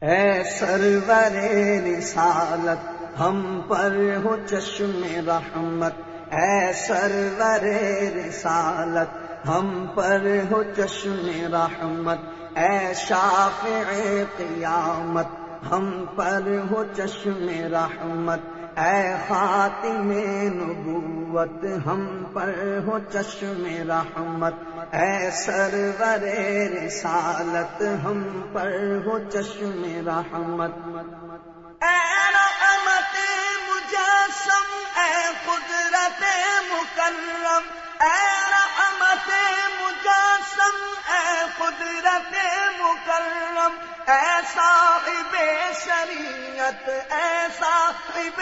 اے سرور رسالت، ہم پر ہو چشم رحمت۔ اے سرور رسالت، ہم پر ہو چشم رحمت۔ اے شافع قیامت، ہم پر ہو چشم رحمت۔ اے خاتم نبوت، ہم پر ہو چشم رحمت۔ اے سرور رسالت، ہم پر ہو چشم رحمت۔ اے رحمت مجسم، اے قدرت مکرم۔ اے مکرم اے صاحب شریعت اے صاحب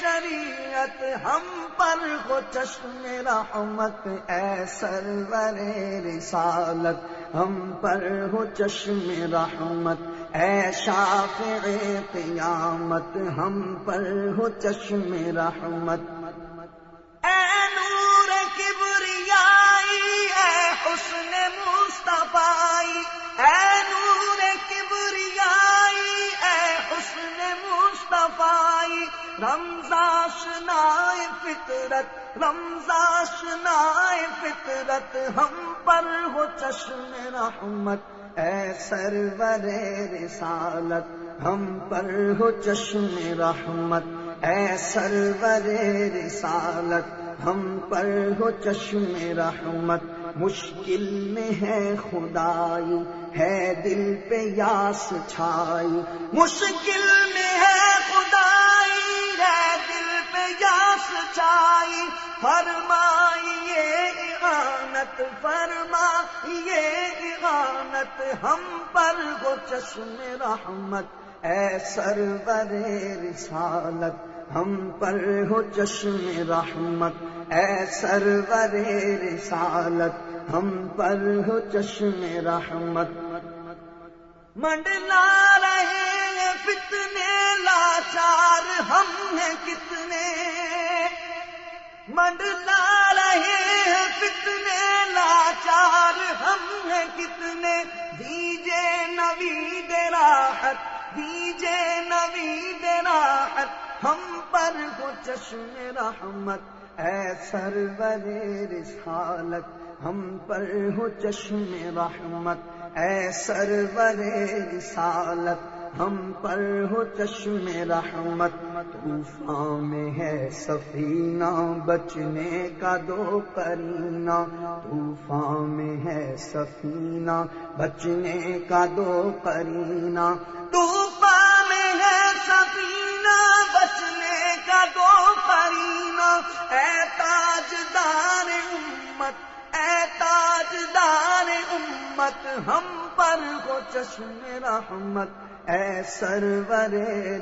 شریعت، ہم پر ہو چشم رحمت، اے سرور رسالت، ہم پر ہو چشم رحمت، اے شافع قیامت، ہم پر ہو چشم رحمت اے حسن مصطفی رمضاش فطرت رمضاش فطرت، ہم پر ہو چشم رحمت، اے سرور رسالت، ہم پر ہو چشم رحمت۔ اے سرور رسالت، ہم پر ہو چشم رحمت، مشکل میں ہے خدائی، ہے دل پہ یاس چھائی۔ مشکل میں ہے خدائی، ہے دل پہ یاس چھائی۔ فرمائیے اعانت فرمائیے اعانت ہم پر ہو چشم رحمت۔ اے سرور رسالت، ہم پر ہو چشم رحمت۔ اے سرور رسالت، ہم پر ہو چشم رحمت۔ منڈلا رہے فتنے لاچار، ہم ہیں کتنے۔ منڈلا رہے فتنے لاچار، ہم ہیں کتنے۔ دیجے نبی راحت ہم پر ہو چشم رحمت۔ اے سرور رسالت، ہم پر ہو چشم رحمت۔ اے سرور رسالت، ہم پر ہو چشم رحمت۔ طوفان میں ہے سفینہ، بچنے کا دو کرینہ طوفان میں ہے سفینہ، بچنے کا دو کرینہ طوفان میں ہے سفینہ، بچنے کا دو کرینہ اے تاجدار امت، اے تاجدار امت، ہم پر ہو چشم رحمت۔ اے سرور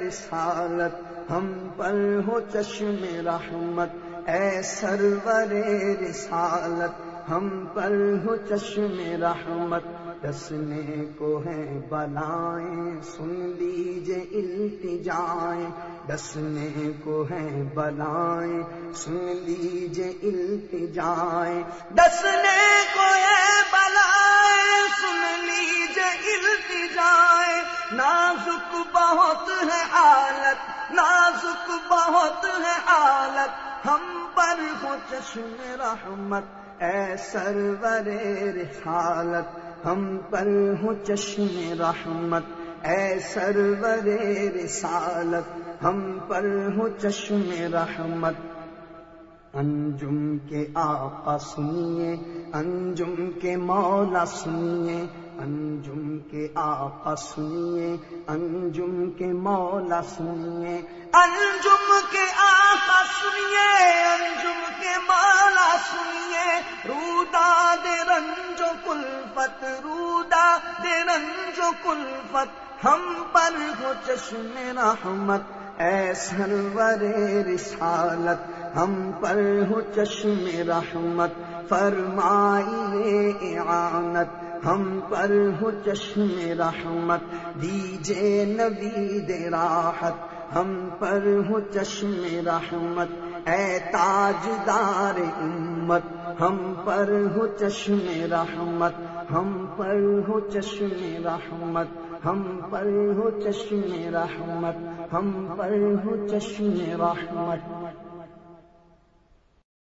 رسالت ہم پر ہو چشم رحمت، اے سرور رسالت۔ ہم پر ہو چشم رحمت دسنے کو ہے بلائیں، سن لیجے التجائیں۔ دسنے کو ہے بلائیں، سن لیجے التجائیں۔ دسنے کو ہے ہم پر ہو چشم رحمت، اے سرور رسالت۔ ہم پر ہو چشم رحمت، اے سرور رسالت۔ ہم پر ہو چشم رحمت۔ انجم کے آقا سنیے، انجم کے مولا سنیے۔ انجم کے آقا سنیے، انجم کے مولا سنیے۔ انجم کے دے رنجو کلفت ہم پر ہو چشم رحمت، اے سرور رسالت ہم پر ہو چشم رحمت فرمائیے اعانت ہم پر ہو چشم رحمت دیجے نبی راحت ہم پر ہو چشم رحمت، اے تاجدار امت ہم پر ہو چشم رحمت ہم پر ہو چشم رحمت، ہم پر ہو چشم رحمت، ہم پر ہو چشم رحمت۔